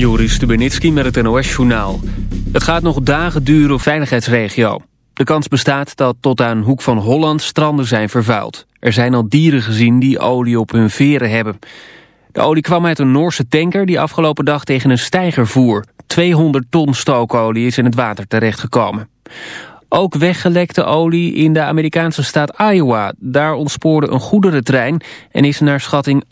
Joris Stubenitski met het NOS-journaal. Het gaat nog dagen duren op veiligheidsregio. De kans bestaat dat tot aan Hoek van Holland stranden zijn vervuild. Er zijn al dieren gezien die olie op hun veren hebben. De olie kwam uit een Noorse tanker die afgelopen dag tegen een steiger voer. 200 ton stookolie is in het water terechtgekomen. Ook weggelekte olie in de Amerikaanse staat Iowa. Daar ontspoorde een goederentrein en is naar schatting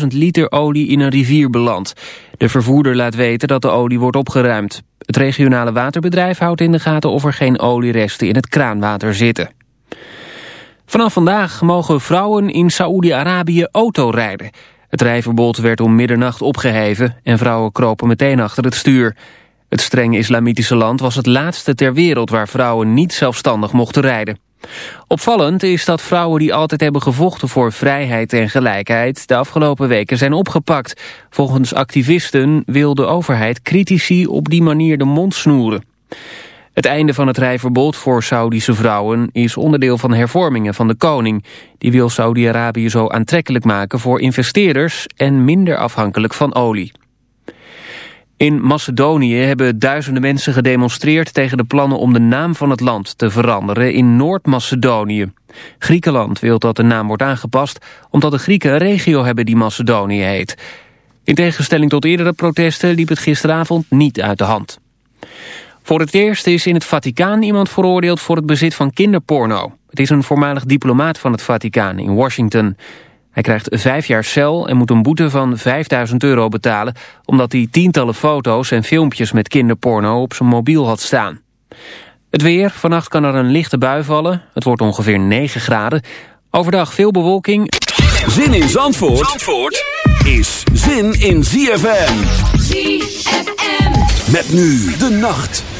870.000 liter olie in een rivier beland. De vervoerder laat weten dat de olie wordt opgeruimd. Het regionale waterbedrijf houdt in de gaten of er geen olieresten in het kraanwater zitten. Vanaf vandaag mogen vrouwen in Saoedi-Arabië autorijden. Het rijverbod werd om middernacht opgeheven en vrouwen kropen meteen achter het stuur. Het strenge islamitische land was het laatste ter wereld waar vrouwen niet zelfstandig mochten rijden. Opvallend is dat vrouwen die altijd hebben gevochten voor vrijheid en gelijkheid de afgelopen weken zijn opgepakt. Volgens activisten wil de overheid critici op die manier de mond snoeren. Het einde van het rijverbod voor Saudische vrouwen is onderdeel van hervormingen van de koning. Die wil Saudi-Arabië zo aantrekkelijk maken voor investeerders en minder afhankelijk van olie. In Macedonië hebben duizenden mensen gedemonstreerd tegen de plannen om de naam van het land te veranderen in Noord-Macedonië. Griekenland wil dat de naam wordt aangepast omdat de Grieken een regio hebben die Macedonië heet. In tegenstelling tot eerdere protesten liep het gisteravond niet uit de hand. Voor het eerst is in het Vaticaan iemand veroordeeld voor het bezit van kinderporno. Het is een voormalig diplomaat van het Vaticaan in Washington. Hij krijgt vijf jaar cel en moet een boete van 5000 euro betalen... omdat hij tientallen foto's en filmpjes met kinderporno op zijn mobiel had staan. Het weer, vannacht kan er een lichte bui vallen. Het wordt ongeveer 9 graden. Overdag veel bewolking. Zin in Zandvoort, Zandvoort is zin in ZFM. ZFM. Met nu de nacht.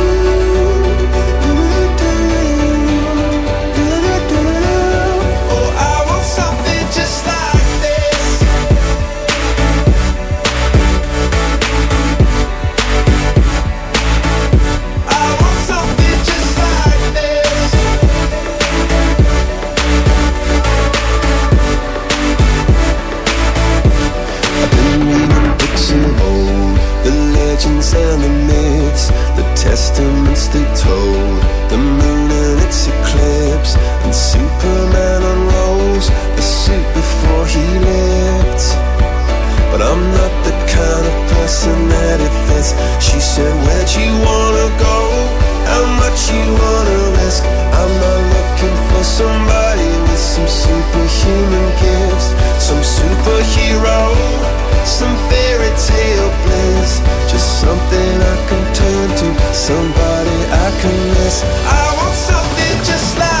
I want something just like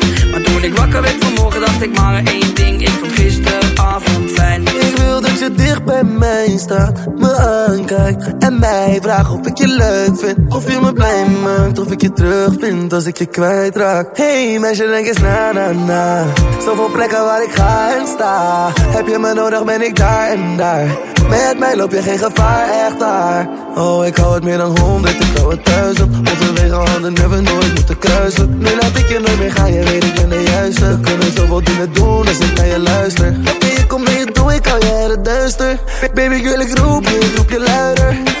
Toen ik wakker werd vanmorgen, dacht ik maar één ding. Ik vond gisteravond fijn. Ik wil dat je dicht bij mij mij staat, me aankijkt en mij vraagt of ik je leuk vind. Of je me blij maakt, of ik je terug vind als ik je kwijtraak. Hey meisje, denk eens na na na. Zoveel plekken waar ik ga en sta. Heb je me nodig, ben ik daar en daar. Met mij loop je geen gevaar, echt daar. Oh, ik hou het meer dan honderd, ik hou het duizend. Onze wegen handen never nooit moeten kruisen. Nu laat ik je nooit meer gaan, je weet ik ben de juiste. We kunnen zoveel dingen doen als ik naar je luister. Oké, je komt mee, doe, ik hou je het duister. Baby, girl, ik roep je, ik roep je luider.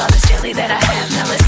all the jelly that I have. Now listen.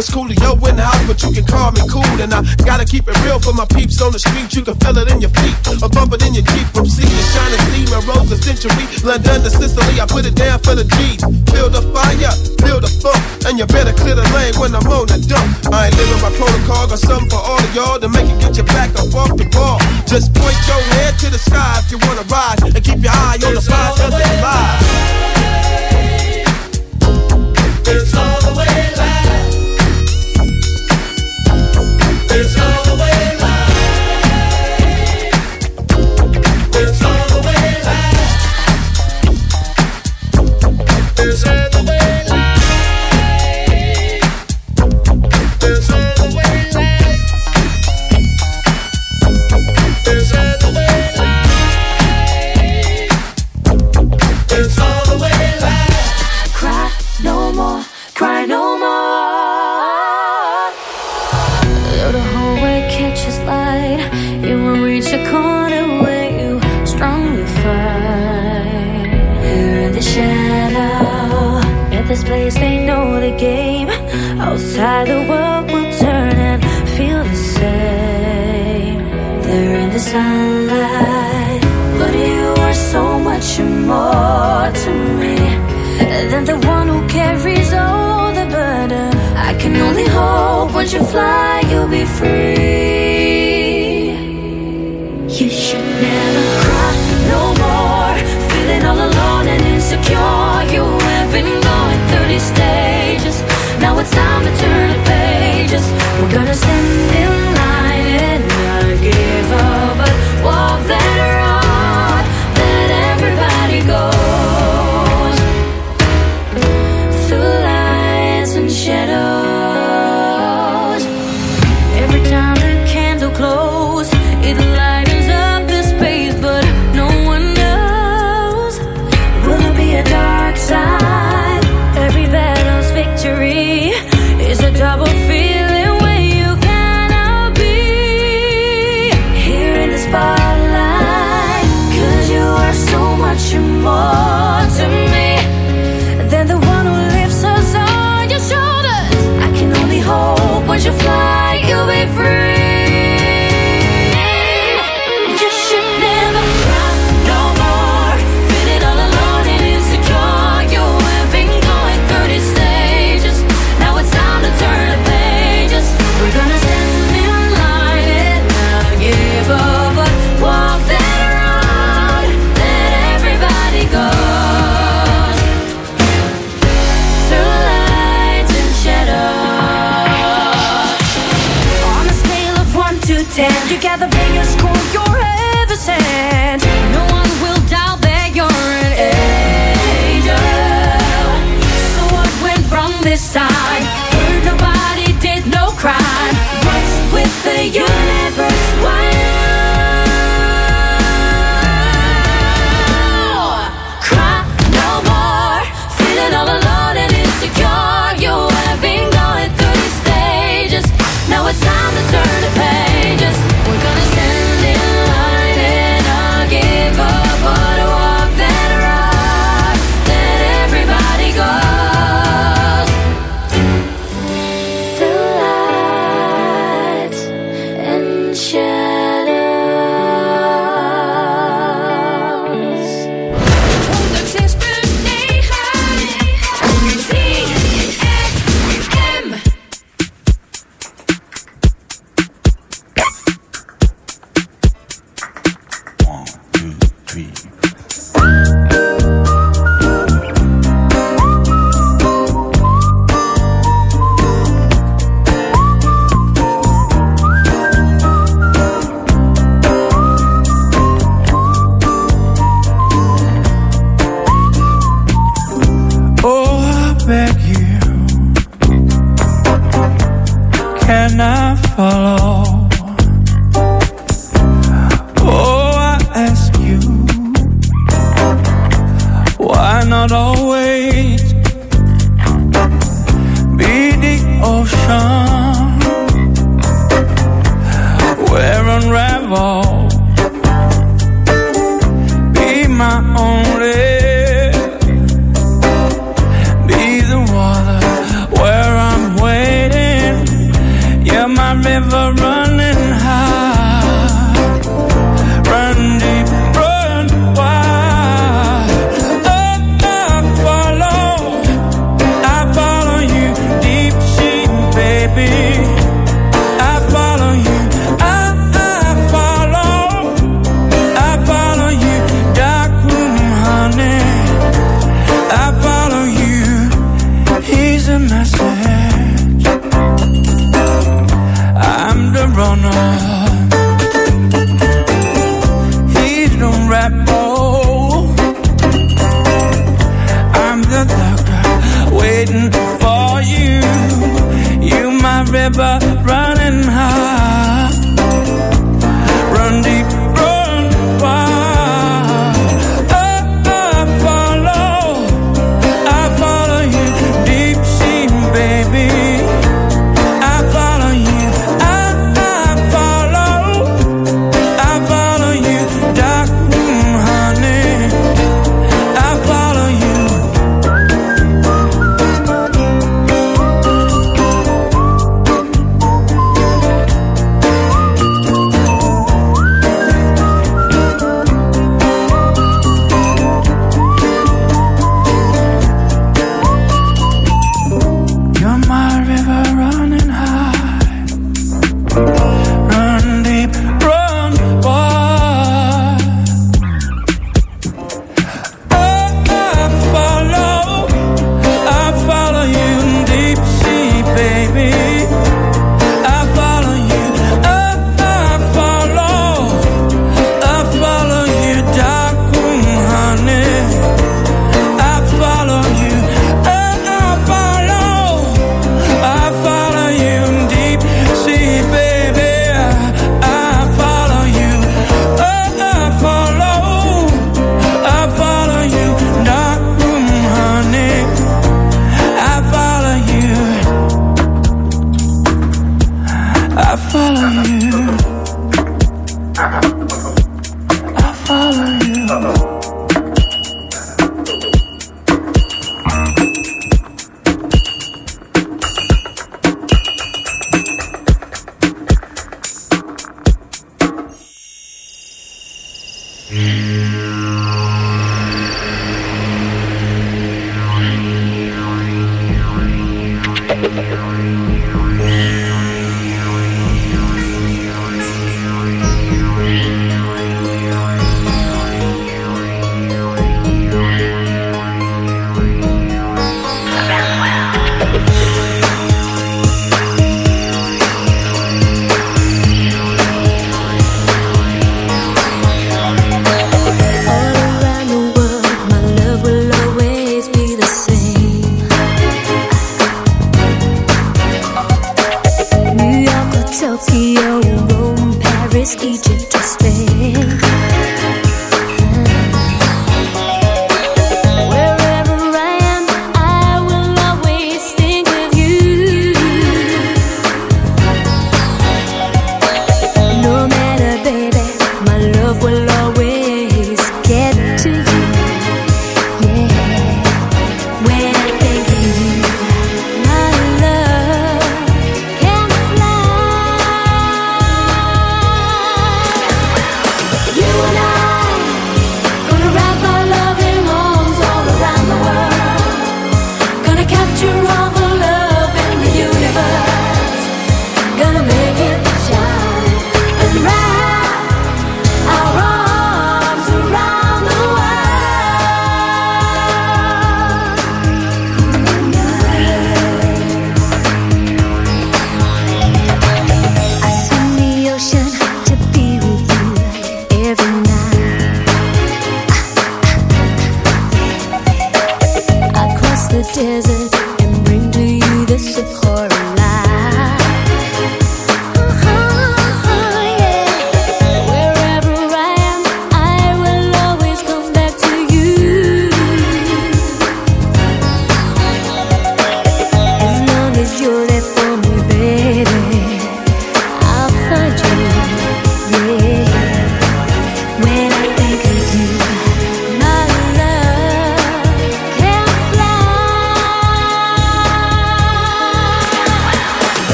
It's cool yo in the house, but you can call me cool. And I gotta keep it real for my peeps on the street. You can feel it in your feet, or bump it in your Jeep. From sea to shining steam and rose a century. London to Sicily, I put it down for the G's. Build a fire, build a funk, and you better clear the lane when I'm on the dump. I ain't living my protocol, got something for all of y'all to make it get your back up off the ball. Just point your head to the sky if you wanna rise, and keep your eye on the prize, cause it's live.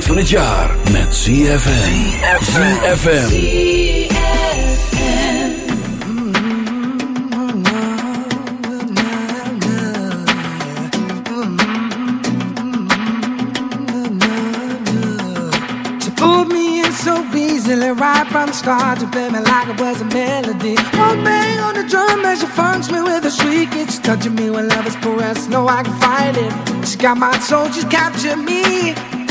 Tijd van het jaar met ZFM. ZFM. So easily right from the start to play me like it was a melody. One bang on the drum as she funks me with a shriek. It's touching me when love is caressed. No, I can fight it. She got my soul, she's captured me.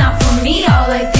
not for me. All I think